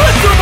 Let's go!